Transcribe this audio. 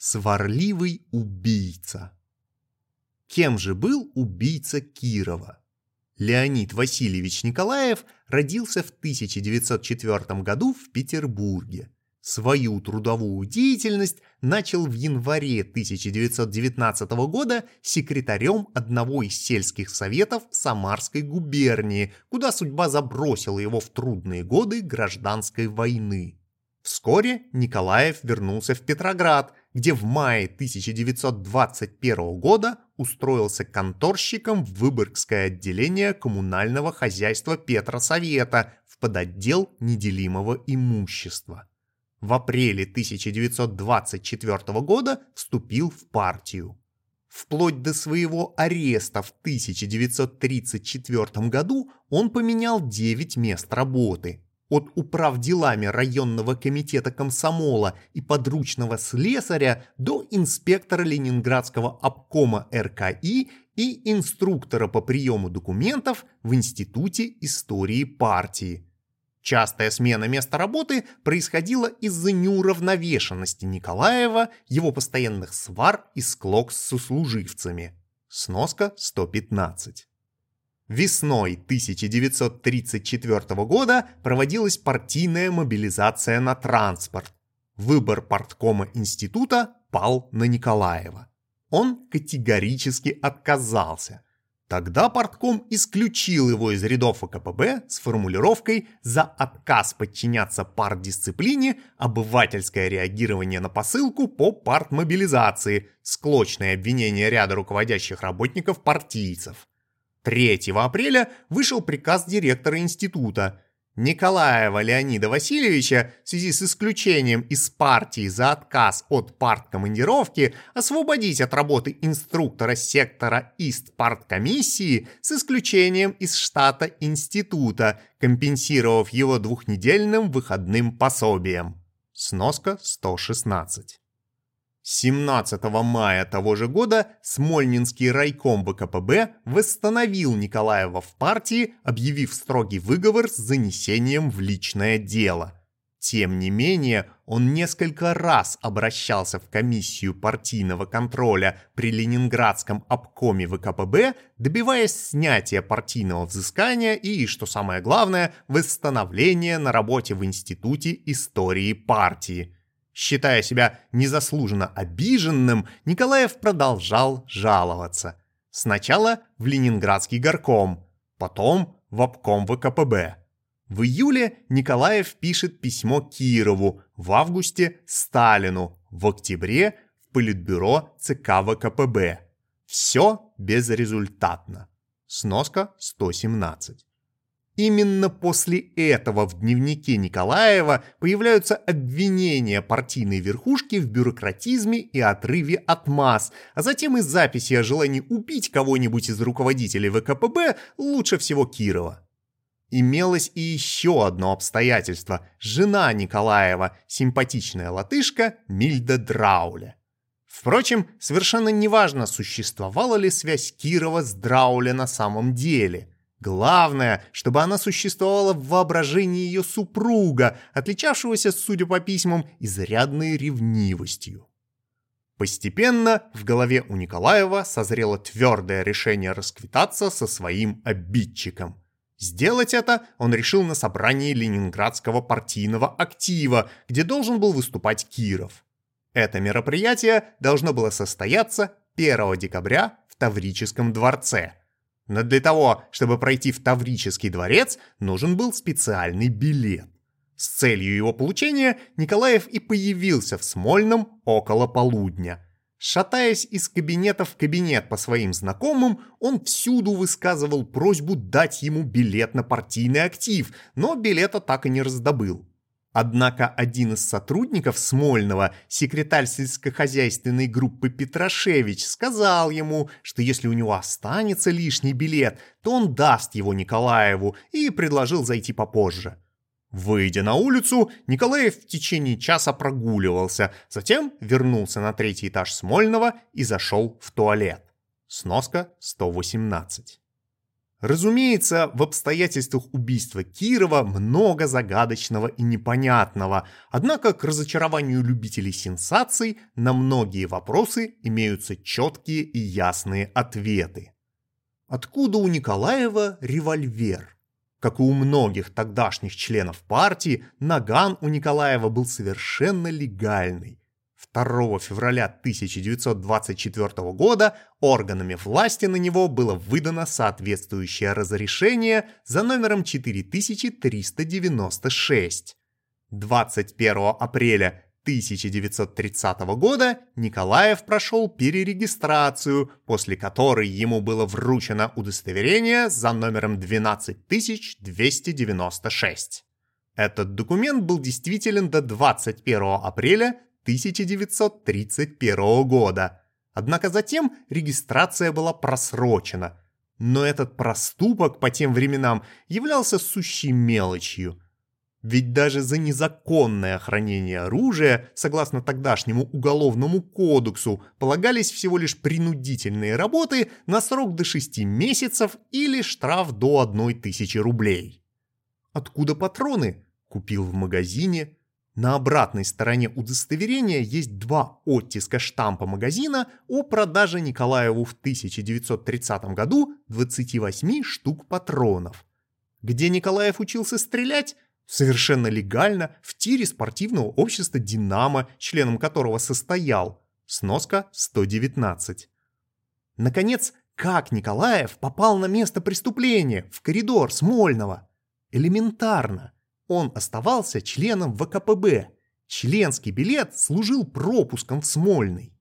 Сварливый убийца. Кем же был убийца Кирова? Леонид Васильевич Николаев родился в 1904 году в Петербурге. Свою трудовую деятельность начал в январе 1919 года секретарем одного из сельских советов Самарской губернии, куда судьба забросила его в трудные годы гражданской войны. Вскоре Николаев вернулся в Петроград, где в мае 1921 года устроился конторщиком в Выборгское отделение коммунального хозяйства Петросовета в подотдел неделимого имущества. В апреле 1924 года вступил в партию. Вплоть до своего ареста в 1934 году он поменял 9 мест работы – от управ делами районного комитета комсомола и подручного слесаря до инспектора Ленинградского обкома РКИ и инструктора по приему документов в Институте истории партии. Частая смена места работы происходила из-за неуравновешенности Николаева, его постоянных свар и склок с сослуживцами. Сноска 115. Весной 1934 года проводилась партийная мобилизация на транспорт. Выбор парткома института пал на Николаева. Он категорически отказался. Тогда партком исключил его из рядов АКПБ с формулировкой «За отказ подчиняться партдисциплине, обывательское реагирование на посылку по партмобилизации, склочное обвинение ряда руководящих работников партийцев». 3 апреля вышел приказ директора института. Николаева Леонида Васильевича в связи с исключением из партии за отказ от парткомандировки освободить от работы инструктора сектора ИСТ-парткомиссии с исключением из штата института, компенсировав его двухнедельным выходным пособием. Сноска 116. 17 мая того же года Смольнинский райком ВКПБ восстановил Николаева в партии, объявив строгий выговор с занесением в личное дело. Тем не менее, он несколько раз обращался в комиссию партийного контроля при Ленинградском обкоме ВКПБ, добиваясь снятия партийного взыскания и, что самое главное, восстановления на работе в Институте истории партии – Считая себя незаслуженно обиженным, Николаев продолжал жаловаться. Сначала в Ленинградский горком, потом в обком ВКПБ. В июле Николаев пишет письмо Кирову, в августе – Сталину, в октябре – в Политбюро ЦК ВКПБ. Все безрезультатно. Сноска 117. Именно после этого в дневнике Николаева появляются обвинения партийной верхушки в бюрократизме и отрыве от масс, а затем и записи о желании убить кого-нибудь из руководителей ВКПБ, лучше всего Кирова. Имелось и еще одно обстоятельство. Жена Николаева, симпатичная латышка Мильда Драуля. Впрочем, совершенно неважно, существовала ли связь Кирова с Драуля на самом деле – Главное, чтобы она существовала в воображении ее супруга, отличавшегося, судя по письмам, изрядной ревнивостью. Постепенно в голове у Николаева созрело твердое решение расквитаться со своим обидчиком. Сделать это он решил на собрании Ленинградского партийного актива, где должен был выступать Киров. Это мероприятие должно было состояться 1 декабря в Таврическом дворце – но для того, чтобы пройти в Таврический дворец, нужен был специальный билет. С целью его получения Николаев и появился в Смольном около полудня. Шатаясь из кабинета в кабинет по своим знакомым, он всюду высказывал просьбу дать ему билет на партийный актив, но билета так и не раздобыл. Однако один из сотрудников Смольного, секретарь сельскохозяйственной группы Петрашевич, сказал ему, что если у него останется лишний билет, то он даст его Николаеву и предложил зайти попозже. Выйдя на улицу, Николаев в течение часа прогуливался, затем вернулся на третий этаж Смольного и зашел в туалет. Сноска 118. Разумеется, в обстоятельствах убийства Кирова много загадочного и непонятного, однако к разочарованию любителей сенсаций на многие вопросы имеются четкие и ясные ответы. Откуда у Николаева револьвер? Как и у многих тогдашних членов партии, наган у Николаева был совершенно легальный. 2 февраля 1924 года органами власти на него было выдано соответствующее разрешение за номером 4396. 21 апреля 1930 года Николаев прошел перерегистрацию, после которой ему было вручено удостоверение за номером 12296. Этот документ был действителен до 21 апреля 1931 года. Однако затем регистрация была просрочена. Но этот проступок по тем временам являлся сущей мелочью. Ведь даже за незаконное хранение оружия, согласно тогдашнему уголовному кодексу, полагались всего лишь принудительные работы на срок до 6 месяцев или штраф до 1000 рублей. Откуда патроны? Купил в магазине, на обратной стороне удостоверения есть два оттиска штампа магазина о продаже Николаеву в 1930 году 28 штук патронов. Где Николаев учился стрелять? Совершенно легально в тире спортивного общества «Динамо», членом которого состоял. Сноска 119. Наконец, как Николаев попал на место преступления, в коридор Смольного? Элементарно он оставался членом ВКПБ. Членский билет служил пропуском в Смольный.